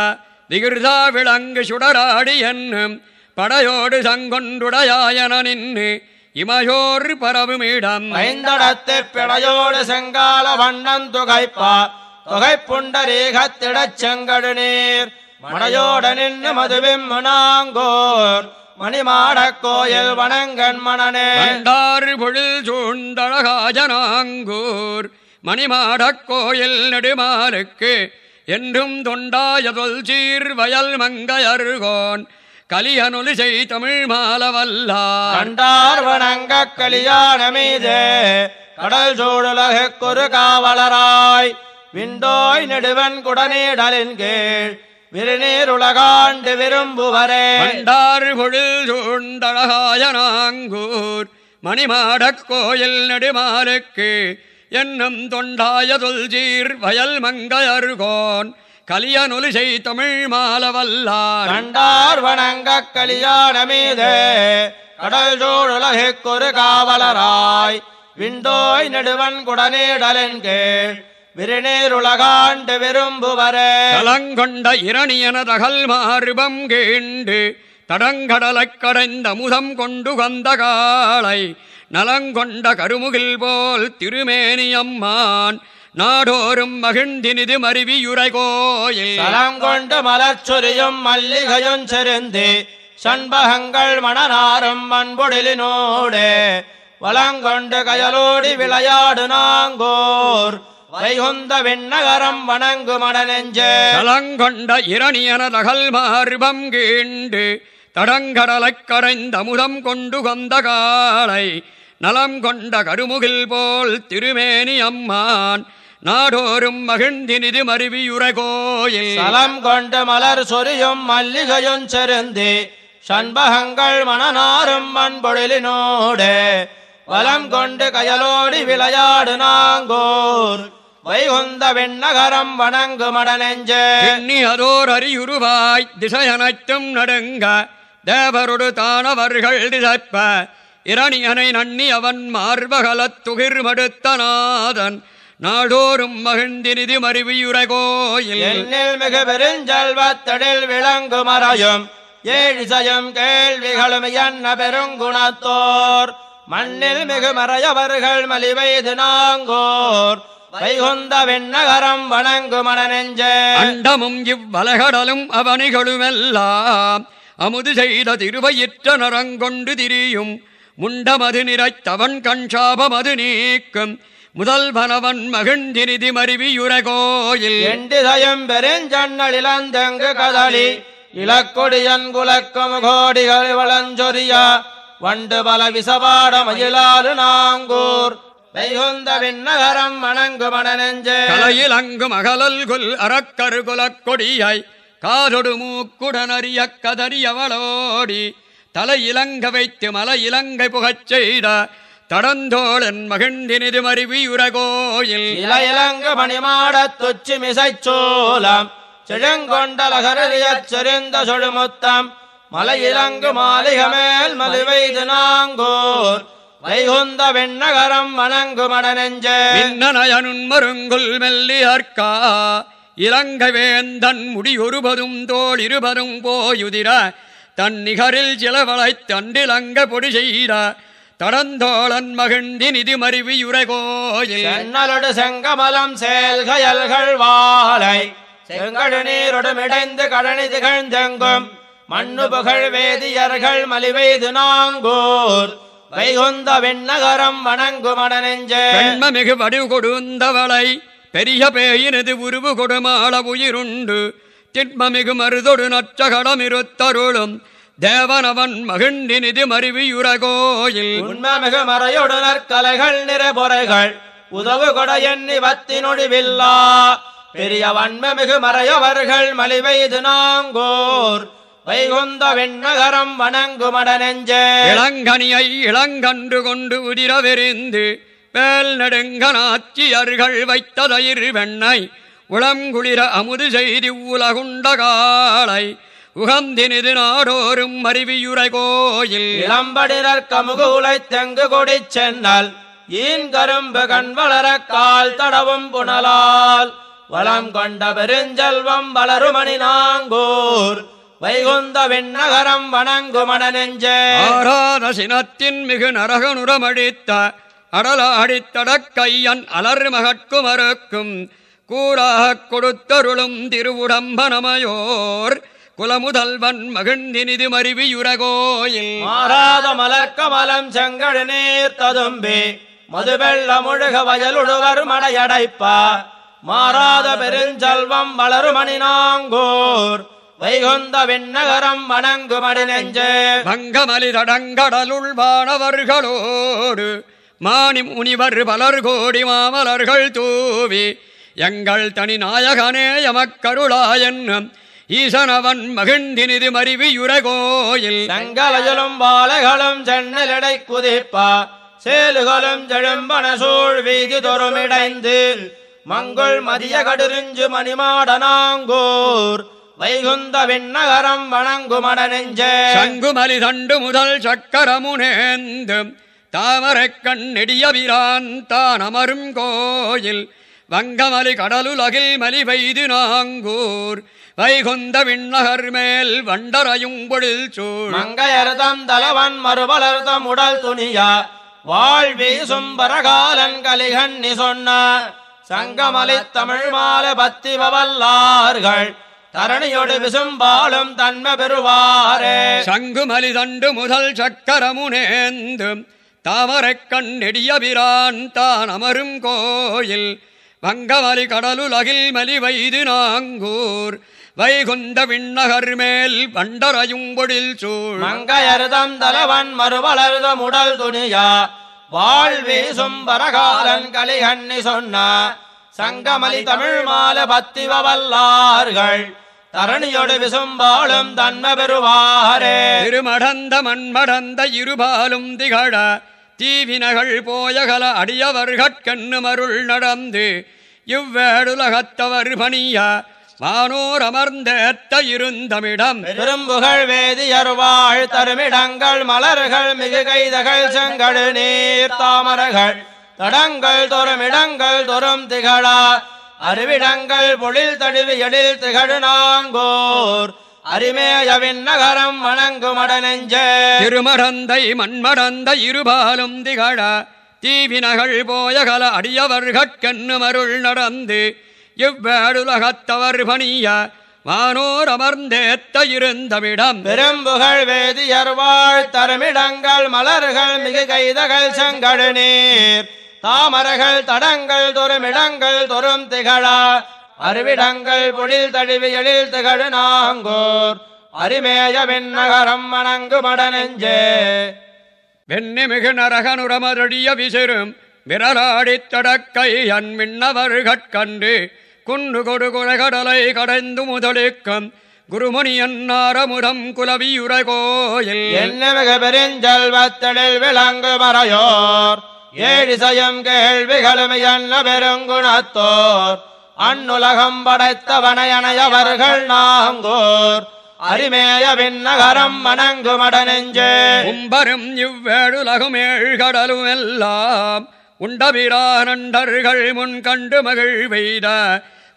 திகிர்தா விளங்கு சுடராடி என்னும் படையோடு சங்கொண்டுடையாயன நின்று இமையோர் பரவுமிடம். ஐந்தடத்து பிழையோடு செங்கால வண்ணம் துகைப்பா தொகை புண்டரீகத்திடச் செங்கடு நீர் மடையோட நின்று மதுவிம் மணிமாடக் கோயில் வணங்கன் மணனே. வண்டாறு பொழில் சூழ்ந்தழகாஜனாங்கூர் மணிமாடக் கோயில் நெடுமாலுக்கு என்றும் தொண்டாயதொல் சீர் வயல் மங்கையர்கோன் கலியனொலி செய் தமிழ் மாலவல்லார். கண்டார் வணங்க கலியாண மீது கடல் சூடுலகுக்கொரு காவலராய் விண்டோய் நெடுவன் குடநீடலின் கீழ் விருநீர் உலகாண்டு விரும்புவரே. மண்டார் பொழில் சூழ்ந்தழகாய நாங்கூர் மணிமாடக் கோயில் நெடுமாலுக்கு என்னும் தொண்டாய தொல்சீர் வயல் மங்கையர்கோன் கலியனொலி செய் தமிழ் மாலவல்லார். கண்டார் வணங்க கலியாண மீது கடல் சூடுலகுக்கொரு காவலராய் விண்டோய் நெடுவன் குடநீடலின் கீழ் விருநீர் உலகாண்டு விரும்புவரே. கலங்கொண்ட இரணியன தகல் மார்பம் கீண்டு தடங்கடலைக் கடைந்த முதம் கொண்டு வந்த காளை நலங்கொண்ட கருமுகில் போல் திருமேனியம்மான் நாடோறும் மகிழ்ந்தினிது மருவியுரை கோயில் சலங்கொண்டு மலர்ச்சொரியும் மல்லிகையும் செருந்தி சண்பகங்கள் மணனாரும் மண்பொழிலினோடு வளங்கொண்டு கயலோடி விளையாடு நாங்கோர் வைகுந்த விண்ணகரம் வணங்கு மடநெஞ்சே. கலங்கொண்ட இரணியன தகல் மார்பம் கீண்டு தடங்கடலைக் கடைந்த முதம் கொண்டு வந்த காளை நலம் கொண்ட கருமுகில் போல் திருமேனி அம்மான் நாடோறும் மகிழ்ந்தினிது மருவியுரை கோயில். சலம் கொண்டு மலர் சொரியும் மல்லிகையும் செருந்தி சண்பகங்கள் மணனாரும் மண்பொழிலினோடு வலம் கொண்டு கயலோடி விளையாடு நாங்கோர். வைகுந்த விண்ணகரம் வணங்கு மடநெஞ்சே எண்ணி அதோர் அரியுருவாய் திசையனைத்தும் நடுங்க தேவரொடு தானவர்கள் திசைப்ப இரணியனை நன்னி அவன் மார்பகலத் துகிர் மடுத்த நாதன் நாடோறும் மகிழ்ந்தினிது மருவியுரை கோயில். எண்ணில் மிகு பெருஞ்செல்வத்தடில் விளங்கு மறையும் ஏழிசையும் கேள்விகளும் என்ன பெருங்குணத்தோர். மண்ணில் மிகு மறையவர்கள் மலிவைது நாங்கோர் வைகுந்த விண்ணகரம் வணங்கு மடநெஞ்சே அண்டமும் இவ்வலகடலும் அவனிகளுமெல்லாம் அமுது செய்த திருவயிற்ற நரங்கொண்டு திரியும். முண்டமது நிறைத்தவன் கண்சாபமது நீக்கும். முதல்வனவன் மகிழ்ந்தினிதி மருவியுரை கோயில் எண்டிசையும் பெருஞ்சன்னல் இளந்தெங்கு கதலி. இலக்கொடியன் குலக்கும் கோடிகள் வளஞ்சொரிய. வண்டு பல விசபாட மயிலாறு நாங்கூர். வைகுந்த விண்ணகரம் வணங்கு மடநெஞ்சே கலையில் அங்கும் அகலல் கொல் அறக்கரு குலக் கொடியாய் காதொடு மூக்குடனறிய கதறியவளோடி தலை இலங்க வைத்து மலை இலங்கை புகச் செய்த தடந்தோழன் மகிழ்ந்தினிது மருவியுர கோயில். இலையிலங்கு மணிமாடத் துச்சி மிசைச்சோலம் செழுங்கொண்டலகரியச் செறிந்த சொழுமுத்தம் மலையிலங்கு மாளிகமேல் மதுவைது நாங்கூர் வைகுந்த விண்ணகரம் வணங்கு மடநெஞ்சே மின்னனயனுன் மருங்குல் மெல்லியற்கா இலங்கை வேந்தன் முடியொருபதும் தோள் இருபதும் போயுதிர தன் நிகரில் சிலவளைத் தண்டிலங்க பொடி செய்த தடந்தோழன் மகிழ்ந்தி நிதி மருவியுரை கோயில் சென்னலொடு செங்கமலம் செயல்கயல்கள் வாழை செங்கடு நீரொடு மிடைந்து கடனி திகழ்ந்தெங்கும் மண்ணு புகழ் வேதியர்கள் மலிவைது நாங்கூர் வைகுந்த விண்ணகரம் வணங்கு மடநெஞ்சே பெண்மமிகு வடிவு கொடுந்தவளை பெரிய பேயினது உருவு கொடுமாள உயிருண்டு. திட்மமிகு மருதொடு நற்றகடமிருத்தருளும் தேவனவன் மகிழ்ந்தினிது மருவியுர கோயில் உண்மமிகு மறையொடு நற்கலைகள் நிறைபொறைகள் உதவு கொட எண்ணி வத்தினொடிவில்லா பெரிய வன்மமிகு மறையவர்கள் மலிவைது நாங்கூர். வைகுந்த விண்ணகரம் வணங்கு மடநெஞ்சே இளங்கனியை இளங்கன்று கொண்டு உதிரவிருந்து வேல் நெடுங்கனாச்சியர்கள் வைத்த தயிர் வெண்ணை உளங்குளிர அமுது செய்தி உலகுண்ட காலை உகந்தினிது நாடோறும் மருவியுரை கோயில். இளம்படினர் கமுகு உழைத்தெங்கு கொடி சென்னல் ஈன் கரும்பு கண் வளர கால் தடவும் புனலால். வளம் கொண்ட பெருஞ்செல்வம் வளருமணி நாங்கூர். வைகுந்த விண்ணகரம் வணங்கு மடநெஞ்சே ஆராத சினத்தின் மிகு நரகனுரமடித்த அடலாடித்தடக்கையன் அலர் மகட்குமருக்கும் கூறாகக் கொடுத்தருளும் திருவுடம்பனமையோர் குலமுதல்வன் மகிழ்ந்தினிது மருவியுர கோயில் மாறாத மலர்க்க மலம் செங்கடு நீர் ததும்பி மதுவெள்ள முழுக வயலுடுவர் மடையடைப்பா. மாறாத பெருஞ்செல்வம் வளருமணி நாங்கூர் வைகுந்த விண்ணகரம் வணங்குமடி நெஞ்சே. வங்கமலி தடங்கடலுள் வானவர்களோடு மானி முனிவர் பலர் கோடி மாமலர்கள் தூவி எங்கள் தனி நாயகனே எமக்கருளாயன்னும் ஈசனவன் மகிழ்ந்தினிது மறிவியுர கோயில். செங்கலையிலும் வாழைகளும் சென்னலடை குதிப்பா சேலுகளும் செழும்பன சூழ் வீதி தொறுமிடைந்து மங்குள் மதிய கடுறிஞ்சு மணிமாடனாங்கூர் வைகுந்த விண்ணகரம் வணங்குமட நெஞ்சே. சங்குமலி தண்டு முதல் சக்கரமுனேந்தும் தாமரைக் கண்ணெடியபிரான் தான் அமரும் கோயில் வங்கமலி கடலுலகில் மலி வைது நாங்கூர் வைகுந்த விண்ணகர் மேல் வண்டரையும் பொழில் சூழ் மங்கையர்தம் தலவன் மறுபலர்தம் உடல் துணியா வாழ் வீசும் பரகாலன் கலிகண்ணி சொன்ன சங்கமலி தமிழ் மாலை பத்தி வல்லார்கள் தரணியோடு விசும்பாலும் தன்ம பெறுவாரே. சங்குமலி தண்டு முதல் சக்கரமுனேந்தும் தாமரைக் கண்ணெடியபிரான் தான் அமரும் கோயில். வங்கமலி கடலுலகில் மலி வைது நாங்கூர். வைகுந்த விண்ணகர் மேல் வண்டரையும் பொழில் சூழ். மங்கையர்தம் தலவன் மறுவளர்தம் உடல் துணியா. வாழ் வீசும் பரகாலன் கலிகண்ணி சொன்ன சங்கமலி தமிழ் மால பத்திவ வல்லார்கள். தரணியோடு விசும்பாலும் தன்ம பெறுவாரே திருமடந்த மண்மடந்த இருபாலும் திகழ தீவினகள் போயகல அடியவர்கட்கண்ணு மருள் நடந்து இவ்வேடுலகத்தவர் பணிய வானோர் அமர்ந்தேத்த இருந்தமிடம் பெரும்புகழ் வேதியர் வாழ் தருமிடங்கள் மலர்கள் மிகு கைதகள் செங்கடு நீர் தாமரகள். தடங்கள் தொறுமிடங்கள் தொறும் திகழா அருவிடங்கள் பொழில் தடுவி எழில் திகழு நாங்கோர் அரிமேயவின் நகரம் வணங்குமட நெஞ்சே. திருமடந்தை மண்மடந்த இருபாலும் திகழ. தீவினகள் போயகல அடியவர்கட்கண்ணு மருள் நடந்து. இவ்வேடுலகத்தவர் பணிய வானோர் அமர்ந்தேத்த இருந்தமிடம் பெரும்புகழ் வேதியர் வாழ் தருமிடங்கள் மலர்கள் மிகு கைதகள் செங்கடு நீர் தாமரைகள் தடங்கள் தொறுமிடங்கள் தொறும் திகழா. அருவிடங்கள் பொழில் தழுவி எழில் திகழு நாங்கோர். அரிமேய விண்ணகரம் வணங்குமட நெஞ்சே வெண்ணிமிகு நரகனுரமதடிய விசிறும் விரலாடித் தடக்கை அன்மின்னவர்கட்கண்டு குன்று கொடு குலகடலை கடைந்து முதலிக்கும் குருமணியன் நாரமுதம் குலவியுர கோயில். என்ன மிக பெருஞ்செல்வத்தடில் விளங்கு மறையோர். ஏழிசையும் கேள்விகளும் என்ன பெருங்குணத்தோர். அந்நுலகம் படைத்தவனையனையவர்கள் நாங்கோர் அரிமேய விண்ணகரம் வணங்குமட நெஞ்சே. உம்பரும் இவ்வேடுலகுமேழ் கடலும் எல்லாம் உண்டபிரானண்டர்கள் முன் கண்டு மகிழ்வெய்த.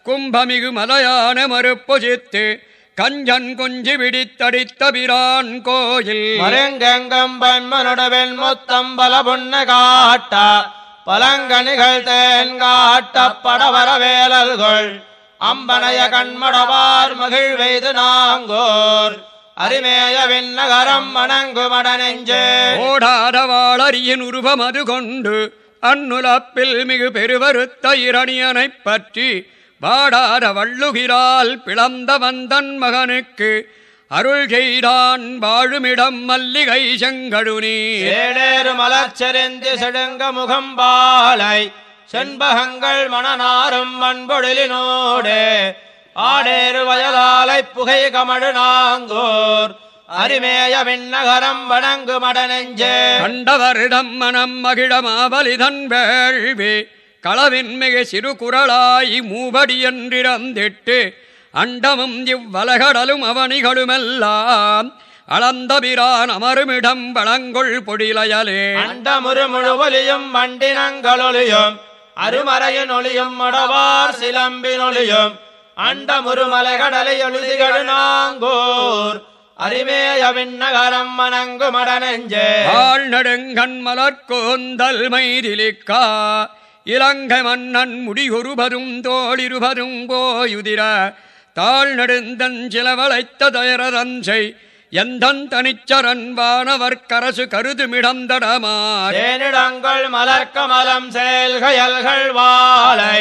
கும்பமிகு மலையான மறுப்பொசித்து. கஞ்சன் கொஞ்சி விடித்தடித்த பிரான் கோயில். மருங்கெங்கும் பன்மனுடவென் மொத்தம் பல புண்ண காட்ட பலங்கனிகள் தேன் காட்ட படவர வேலல்கள் அம்பனைய கண்மடவார் மகிழ் வெய்து நாங்கோர். அரிமேய விண்ணகரம் வணங்குமட நெஞ்சே. ஓடாத வாளரியின் உருவம் அது கொண்டு அந்நுலப்பில் மிகு பெருவருத்த இரணியனைப் பற்றி வாடாத வள்ளுகிறால் பிளந்த வந்தன் மகனுக்கு அருள் செய்தான் வாழுமிடம் மல்லிகை செங்கடுநீர் ஏழேறு மலர்ச்செறிந்து செடுங்க முகம்பாலை செண்பகங்கள் மணனாரும் மண்பொழிலினோடே ஆடேறு வயலாலை புகை கமழு நாங்கோர் அரிமேய விண்ணகரம் வணங்கு மடநெஞ்சே. கண்டவரிடம் மனம் மகிழமாவலிதன் வேள்வி களவின் மிகு சிறு குரலாய் மூவடி என்றிறந்திட்டு அண்டமும் இவ்வலகடலும் அவனிகளுமெல்லாம் அளந்தபிரான் அமருமிடம் வளங்கொள் பொடிலயலே. அண்டமுரு முழுவலியும் வண்டினங்களொலியும் அருமறையின் ஒளியும் மடவார் சிலம்பின் ஒளியும் அண்டமுரு மலைகடலை எழுதிகள் நாங்கோர் அரிமேய விண்ணகரம் வணங்கு மடநெஞ்சே. ஆள் நெடுங்கண் மலர்கோந்தல் மைதிலிக்கா இலங்கை மன்னன் முடியொருபரும் தோளிருபரும் போயுதிர தாழ் நெடுந்தன் தயரதஞ்சை எந்தன் தனிச்சரன் வானவர் கரசு கருதுமிடந்தடமார் தேனிடங்கள் மலர்க்கமலம் செயல்கயல்கள் வாழை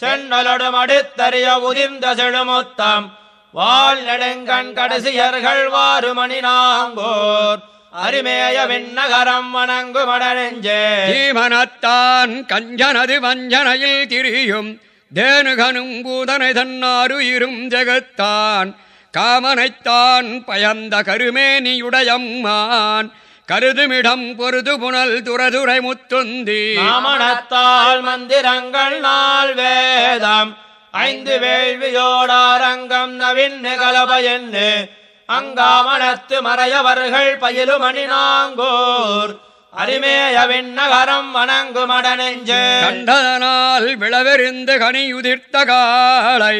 சென்னலடும் அடுத்தறிய உதிர்ந்த செழுமுத்தம் வாழ் நெடுங்கண் கடைசியர்கள் வாருமணி நாங்கோர். அரிமேய விண்ணகரம் வணங்கு மடனெஞ்சே ஜீவனத்தான் கஞ்சனது வஞ்சனையில் திரியும். தேனுகனும் பூதனை தன்னாருயிரும் ஜெகத்தான். காமனைத்தான் பயந்த கருமேனியுடையம்மான். கருதுமிடம் பொருது புனல் துரதுரை முத்துந்தி. நாமணத்தால் மந்திரங்கள் நாள் வேதம். ஐந்து வேள்வியோடாரங்கம் நவின் நிகழப என்று அங்காமணத்து மறையவர்கள் பயிலுமணி நாங்கோர். அரிமேய விண்ணகரம் வணங்கு மடனெஞ்சே கண்டதனால் விளவெறிந்து கனியுதிர்த்த காலை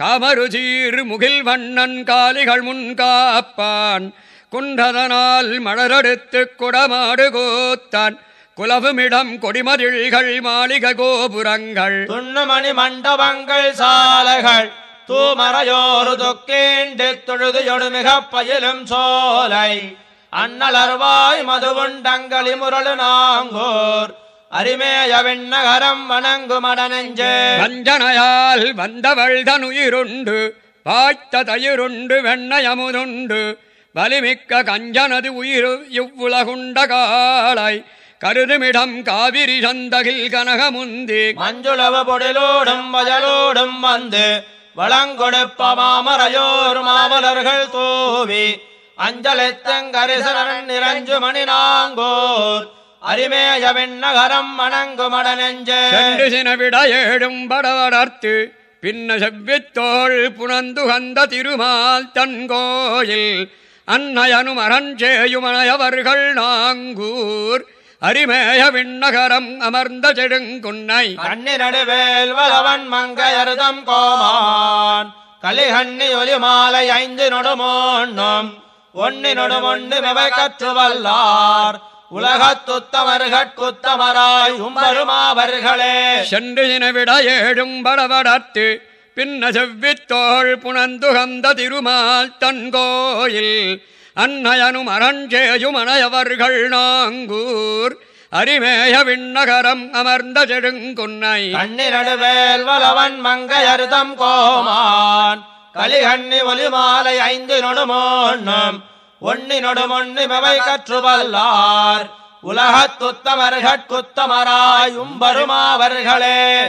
காமருசீர் முகில் வண்ணன் காலிகள் முன் காப்பான். குண்டதனால் மலரடுத்து குடமாடு கோத்தான். குலவுமிடம் கொடிமதில்கள் மாளிகை கோபுரங்கள் துண்ணுமணி மண்டபங்கள் சாலைகள். தூமறையோரு தொக்கேண்டு தொழுது மிக பயிலும் சோலை. அண்ணலர்வாய் மதுவுண்டங்களி முரளு நாங்கோர். அரிமேய விண்ணகரம் வணங்கு மடனெஞ்சே வஞ்சனையால் வந்தவள் தனுயிருண்டு பாய்த்த தயிருண்டு வெண்ணயமுதுண்டு வலிமிக்க கஞ்சனது உயிர் இவ்வுலகுண்ட காலை. கருதுமிடம் காவிரி சந்தகில் கனகமுந்தி. மஞ்சுளவு பொடிலோடும் வயலோடும் வந்து வளங்கொடுப்ப மாமரையோர் மாமலர்கள் தூவி அஞ்சலித்தங்கரிசரன் நிரஞ்சு மணி நாங்கோர் அரிமேய விண்ணகரம் வணங்கு மடனெஞ்சே சென்று ஏழும் படவடர்த்து பின்ன செவ்வித்தோள் புனந்துகந்த திருமால் தன்கோயில். கோயில் அன்னையனும் அரஞ்சேயுமனையவர்கள் நாங்கூர். அரிமேய விண்ணகரம் அமர்ந்த செடுங்குன்னை. கண்ணி நடுவேல் வலவன் மங்கையருதம் கோமான். கலிகண்ணி ஒலி மாலை ஐந்து நொடுமோன்னும் ஒன்னி நொடுமொண்டு மெவை கற்று வல்லார் உலகத்துத்தமர்கட்குத்தமராய் உம்பருமாவர்களே. சென்று சினவிட ஏழும் படவடர்த்து பின்ன செவ்வித்தோள் புனந்துகந்த திருமால் தன் கோயில் அரஞ்சேயும் அணையவர்கள் நாங்கூர். அரிமேய விண்ணகரம் அமர்ந்த செடுங்குன்னை. கண்ணிரடுவேல் வலவன் மங்கையருதம் கோமான். கலிகண்ணி ஒலி மாலை ஐந்து நொடுமோன்னும் ஒன்னி நொடுமொன்னி மெவை கற்றுவல்லார் உலகத்துத்தமர்கட்குத்தமராயும் வருமாவர்களே